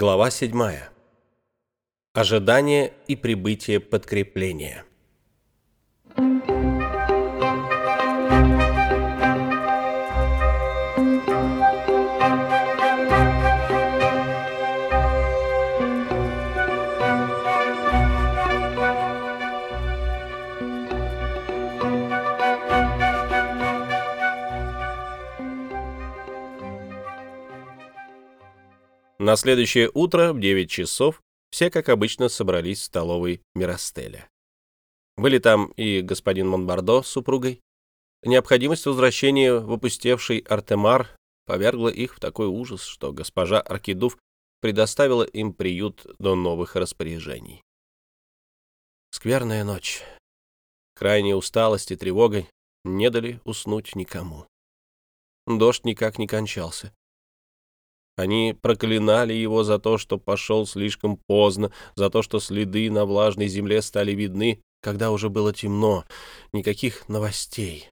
Глава 7. Ожидание и прибытие подкрепления. На следующее утро в 9 часов все, как обычно, собрались в столовой Миростеля. Были там и господин Монбардо с супругой. Необходимость возвращения в опустевший Артемар повергла их в такой ужас, что госпожа Аркидув предоставила им приют до новых распоряжений. Скверная ночь. Крайняя усталость и тревога не дали уснуть никому. Дождь никак не кончался. Они проклинали его за то, что пошел слишком поздно, за то, что следы на влажной земле стали видны, когда уже было темно. Никаких новостей.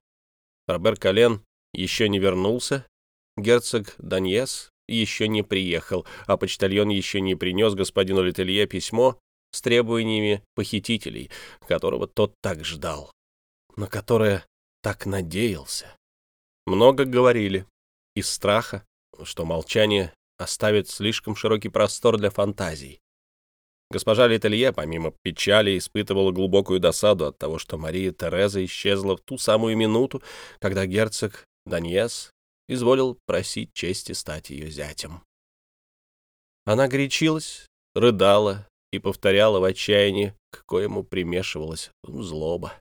Робер Кален еще не вернулся, герцог Даньес еще не приехал, а почтальон еще не принес господину Летелье письмо с требованиями похитителей, которого тот так ждал, на которое так надеялся. Много говорили из страха, что молчание оставит слишком широкий простор для фантазий. Госпожа Летелье, помимо печали, испытывала глубокую досаду от того, что Мария Тереза исчезла в ту самую минуту, когда герцог Даньес изволил просить чести стать ее зятем. Она горячилась, рыдала и повторяла в отчаянии, к коему примешивалась злоба.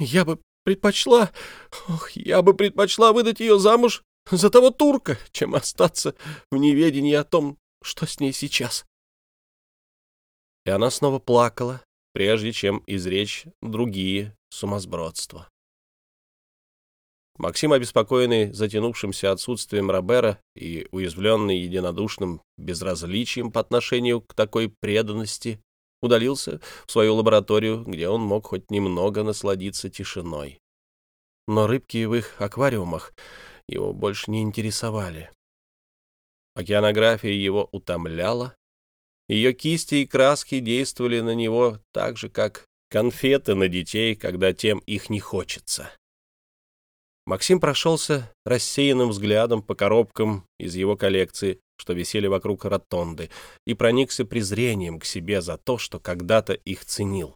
«Я бы предпочла... Ох, я бы предпочла выдать ее замуж за того турка, чем остаться в неведении о том, что с ней сейчас. И она снова плакала, прежде чем изречь другие сумасбродства. Максим, обеспокоенный затянувшимся отсутствием Робера и уязвленный единодушным безразличием по отношению к такой преданности, удалился в свою лабораторию, где он мог хоть немного насладиться тишиной. Но рыбки в их аквариумах его больше не интересовали. Океанография его утомляла. Ее кисти и краски действовали на него так же, как конфеты на детей, когда тем их не хочется. Максим прошелся рассеянным взглядом по коробкам из его коллекции, что висели вокруг ротонды, и проникся презрением к себе за то, что когда-то их ценил.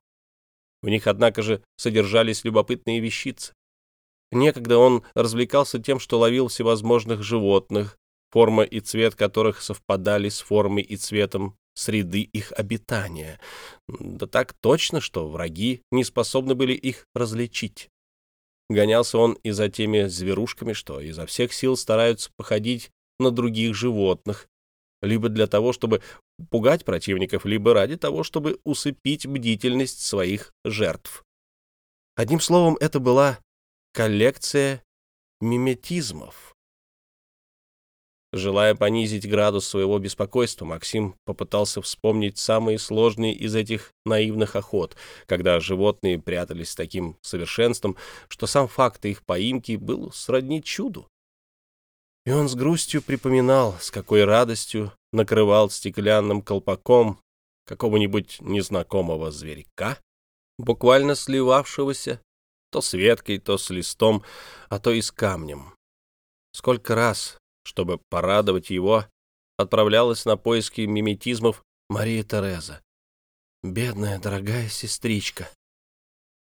В них, однако же, содержались любопытные вещицы. Некогда он развлекался тем, что ловил всевозможных животных, форма и цвет которых совпадали с формой и цветом среды их обитания. Да так точно, что враги не способны были их различить. Гонялся он и за теми зверушками, что изо всех сил стараются походить на других животных, либо для того, чтобы пугать противников, либо ради того, чтобы усыпить бдительность своих жертв. Одним словом, это была коллекция миметизмов. Желая понизить градус своего беспокойства, Максим попытался вспомнить самые сложные из этих наивных охот, когда животные прятались с таким совершенством, что сам факт их поимки был сродни чуду. И он с грустью припоминал, с какой радостью накрывал стеклянным колпаком какого-нибудь незнакомого зверька, буквально сливавшегося то с веткой, то с листом, а то и с камнем. Сколько раз, чтобы порадовать его, отправлялась на поиски миметизмов Мария Тереза. Бедная, дорогая сестричка.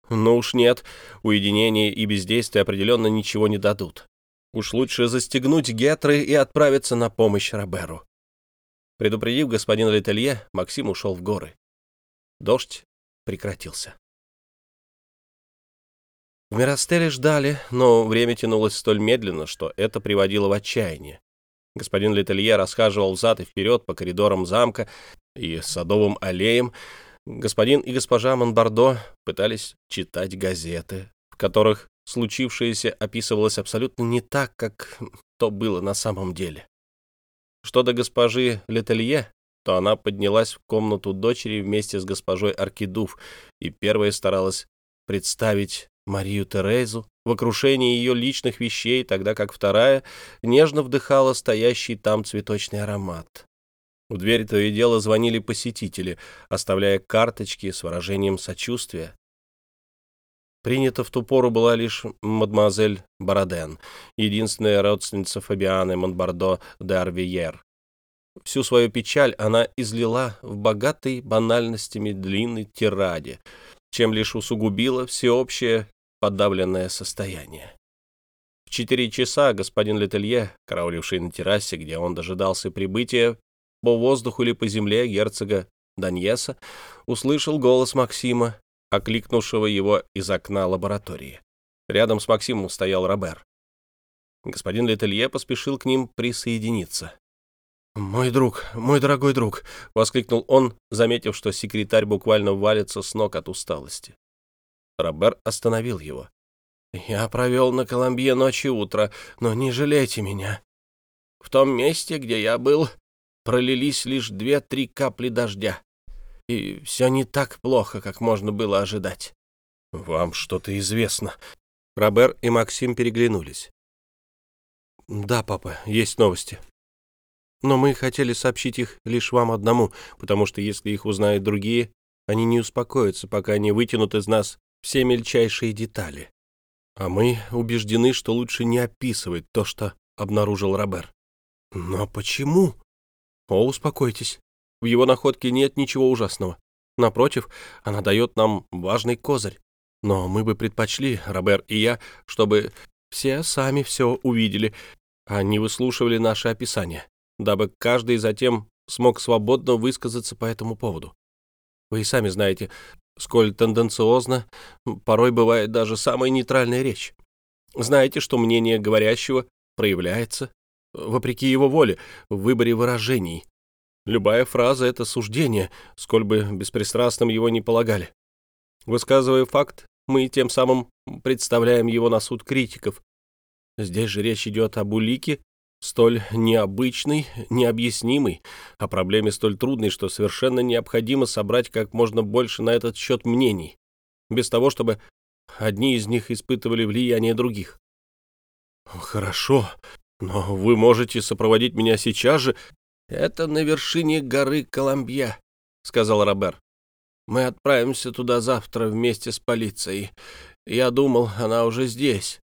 Ну уж нет, уединение и бездействие определенно ничего не дадут. Уж лучше застегнуть гетры и отправиться на помощь Роберу. Предупредив господина Летелье, Максим ушел в горы. Дождь прекратился. В Миростеле ждали, но время тянулось столь медленно, что это приводило в отчаяние. Господин Летелье расхаживал взад и вперед по коридорам замка и садовым аллеям. Господин и госпожа Монбардо пытались читать газеты, в которых случившееся описывалось абсолютно не так, как то было на самом деле. Что до госпожи Летелье, то она поднялась в комнату дочери вместе с госпожой Аркидув и первая старалась представить Марию Терезу в окружении ее личных вещей, тогда как вторая нежно вдыхала стоящий там цветочный аромат. В дверь то и дело звонили посетители, оставляя карточки с выражением сочувствия. Принята в ту пору была лишь мадемуазель Бороден, единственная родственница Фабианы Монбардо де Арвиер. Всю свою печаль она излила в богатой банальностями длинной тираде, чем лишь усугубила всеобщее подавленное состояние. В четыре часа господин Летелье, карауливший на террасе, где он дожидался прибытия по воздуху или по земле герцога Даньеса, услышал голос Максима окликнувшего его из окна лаборатории. Рядом с Максимом стоял Робер. Господин Летелье поспешил к ним присоединиться. «Мой друг, мой дорогой друг!» — воскликнул он, заметив, что секретарь буквально валится с ног от усталости. Робер остановил его. «Я провел на Коломбье ночь и утро, но не жалейте меня. В том месте, где я был, пролились лишь две-три капли дождя и все не так плохо, как можно было ожидать. «Вам что-то известно?» Робер и Максим переглянулись. «Да, папа, есть новости. Но мы хотели сообщить их лишь вам одному, потому что если их узнают другие, они не успокоятся, пока не вытянут из нас все мельчайшие детали. А мы убеждены, что лучше не описывать то, что обнаружил Робер. Но почему? О, успокойтесь. В его находке нет ничего ужасного. Напротив, она дает нам важный козырь. Но мы бы предпочли, Робер и я, чтобы все сами все увидели, а не выслушивали наши описания, дабы каждый затем смог свободно высказаться по этому поводу. Вы и сами знаете, сколь тенденциозно порой бывает даже самая нейтральная речь. Знаете, что мнение говорящего проявляется, вопреки его воле, в выборе выражений, Любая фраза — это суждение, сколь бы беспристрастным его не полагали. Высказывая факт, мы тем самым представляем его на суд критиков. Здесь же речь идет об улике, столь необычной, необъяснимой, о проблеме столь трудной, что совершенно необходимо собрать как можно больше на этот счет мнений, без того, чтобы одни из них испытывали влияние других. «Хорошо, но вы можете сопроводить меня сейчас же «Это на вершине горы Коломбья», — сказал Робер. «Мы отправимся туда завтра вместе с полицией. Я думал, она уже здесь».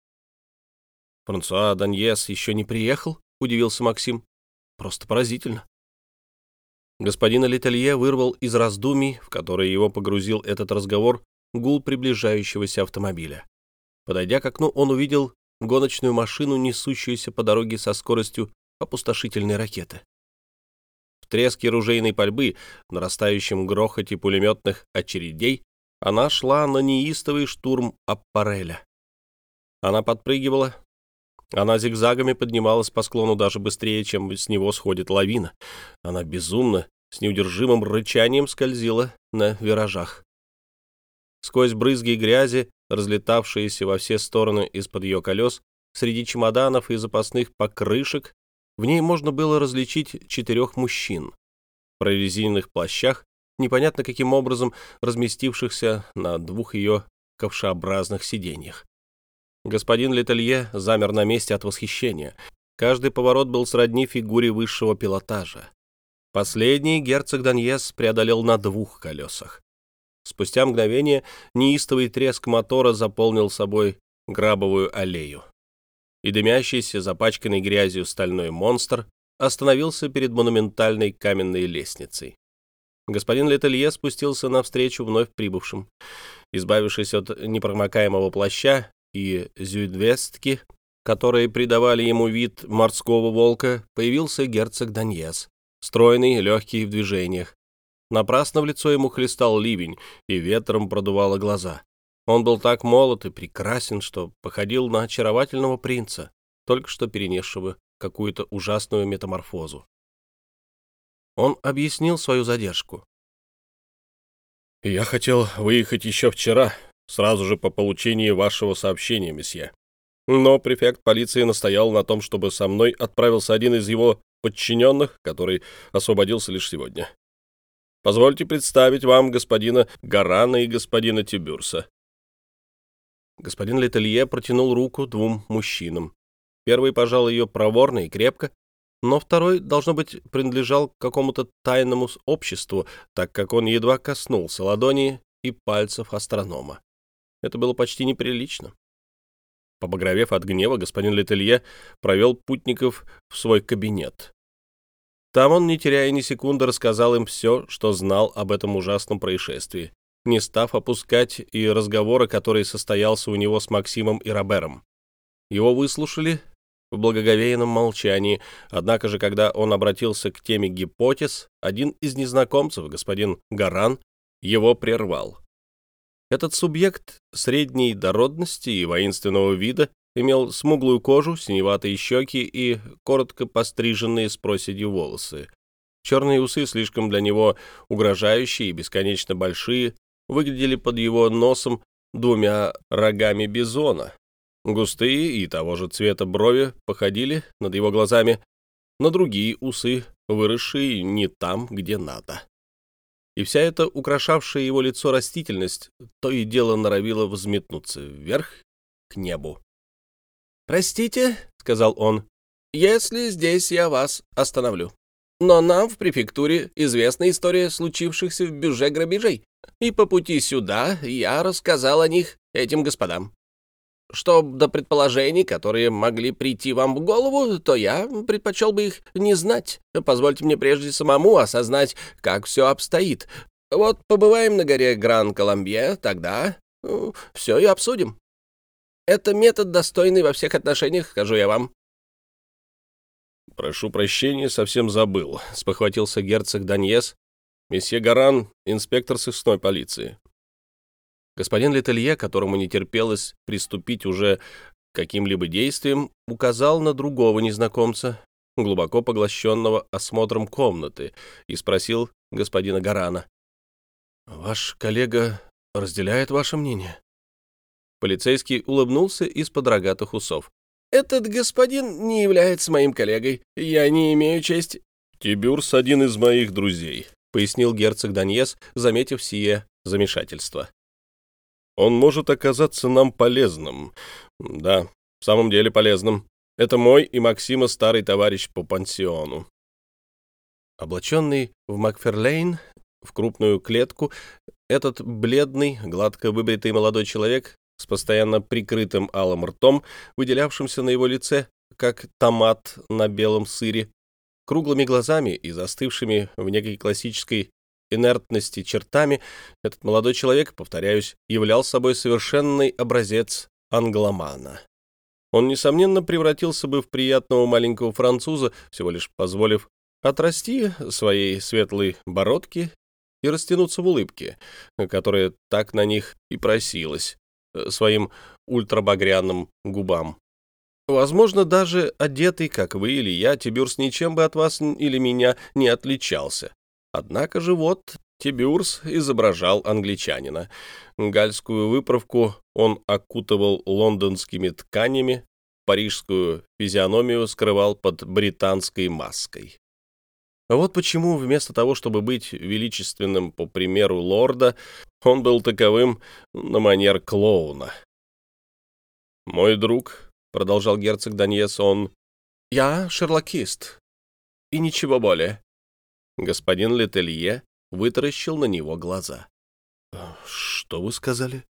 «Франсуа Даньес еще не приехал?» — удивился Максим. «Просто поразительно». Господин Летелье вырвал из раздумий, в которые его погрузил этот разговор, гул приближающегося автомобиля. Подойдя к окну, он увидел гоночную машину, несущуюся по дороге со скоростью опустошительной ракеты. В треске ружейной пальбы, нарастающем грохоте пулеметных очередей, она шла на неистовый штурм аппареля. Она подпрыгивала, она зигзагами поднималась по склону даже быстрее, чем с него сходит лавина. Она безумно, с неудержимым рычанием скользила на виражах. Сквозь брызги грязи, разлетавшиеся во все стороны из-под ее колес, среди чемоданов и запасных покрышек, в ней можно было различить четырех мужчин в прорезиненных плащах, непонятно каким образом разместившихся на двух ее ковшеобразных сиденьях. Господин Летелье замер на месте от восхищения. Каждый поворот был сродни фигуре высшего пилотажа. Последний герцог Даньес преодолел на двух колесах. Спустя мгновение неистовый треск мотора заполнил собой грабовую аллею и дымящийся, запачканный грязью стальной монстр остановился перед монументальной каменной лестницей. Господин Летелье спустился навстречу вновь прибывшим. Избавившись от непромокаемого плаща и зюдвестки, которые придавали ему вид морского волка, появился герцог Даньес, стройный, легкий в движениях. Напрасно в лицо ему хлестал ливень, и ветром продувало глаза. Он был так молод и прекрасен, что походил на очаровательного принца, только что перенесшего какую-то ужасную метаморфозу. Он объяснил свою задержку. «Я хотел выехать еще вчера, сразу же по получении вашего сообщения, месье. Но префект полиции настоял на том, чтобы со мной отправился один из его подчиненных, который освободился лишь сегодня. Позвольте представить вам господина Гарана и господина Тибюрса. Господин Летелье протянул руку двум мужчинам. Первый пожал ее проворно и крепко, но второй, должно быть, принадлежал какому-то тайному обществу, так как он едва коснулся ладони и пальцев астронома. Это было почти неприлично. Побагровев от гнева, господин Летелье провел путников в свой кабинет. Там он, не теряя ни секунды, рассказал им все, что знал об этом ужасном происшествии, не став опускать и разговора, который состоялся у него с Максимом и Робером. Его выслушали в благоговейном молчании, однако же, когда он обратился к теме гипотез, один из незнакомцев, господин Гаран, его прервал. Этот субъект средней дородности и воинственного вида имел смуглую кожу, синеватые щеки и коротко постриженные с проседью волосы. Черные усы, слишком для него угрожающие и бесконечно большие, выглядели под его носом двумя рогами бизона. Густые и того же цвета брови походили над его глазами на другие усы, выросшие не там, где надо и вся эта украшавшая его лицо растительность то и дело норовила взметнуться вверх к небу. «Простите», — сказал он, — «если здесь я вас остановлю. Но нам в префектуре известна история случившихся в бюже грабежей, и по пути сюда я рассказал о них этим господам. Что до предположений, которые могли прийти вам в голову, то я предпочел бы их не знать. Позвольте мне прежде самому осознать, как все обстоит. Вот побываем на горе Гран-Коломбье, тогда ну, все и обсудим. Это метод достойный во всех отношениях, скажу я вам. «Прошу прощения, совсем забыл», — спохватился герцог Даньес. «Месье Гаран, инспектор сыскной полиции. Господин Летелье, которому не терпелось приступить уже каким-либо действиям, указал на другого незнакомца, глубоко поглощенного осмотром комнаты, и спросил господина Гарана. «Ваш коллега разделяет ваше мнение?» Полицейский улыбнулся из-под рогатых усов. «Этот господин не является моим коллегой. Я не имею чести...» «Тибюрс — один из моих друзей», — пояснил герцог Даньес, заметив сие замешательство. Он может оказаться нам полезным. Да, в самом деле полезным. Это мой и Максима старый товарищ по пансиону. Облаченный в Макферлейн, в крупную клетку, этот бледный, гладко выбритый молодой человек с постоянно прикрытым алым ртом, выделявшимся на его лице, как томат на белом сыре, круглыми глазами и застывшими в некой классической инертности чертами, этот молодой человек, повторяюсь, являл собой совершенный образец англомана. Он, несомненно, превратился бы в приятного маленького француза, всего лишь позволив отрасти своей светлой бородки и растянуться в улыбке, которая так на них и просилась, э, своим ультрабагряным губам. Возможно, даже одетый, как вы или я, Тибюрс ничем бы от вас или меня не отличался. Однако же вот Тибюрс изображал англичанина. Гальскую выправку он окутывал лондонскими тканями, парижскую физиономию скрывал под британской маской. Вот почему вместо того, чтобы быть величественным по примеру лорда, он был таковым на манер клоуна. «Мой друг», — продолжал герцог Даньес, — он... «Я шерлокист. И ничего более. Господин Летелье вытаращил на него глаза. «Что вы сказали?»